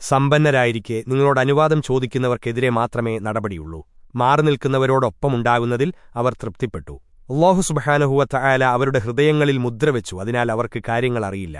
സമ്പന്നരായിരിക്കെ നിങ്ങളോട് അനുവാദം ചോദിക്കുന്നവർക്കെതിരെ മാത്രമേ നടപടിയുള്ളൂ. മാറി നിൽക്കുന്നവരോടൊപ്പമുണ്ടാകുന്നതിൽ അവർ തൃപ്തിപ്പെട്ടു. അള്ളാഹു സുബഹാനഹുവത്ത ആല അവരുടെ ഹൃദയങ്ങളിൽ മുദ്രവെച്ചു അതിനാൽ അവർക്ക് കാര്യങ്ങൾ അറിയില്ല.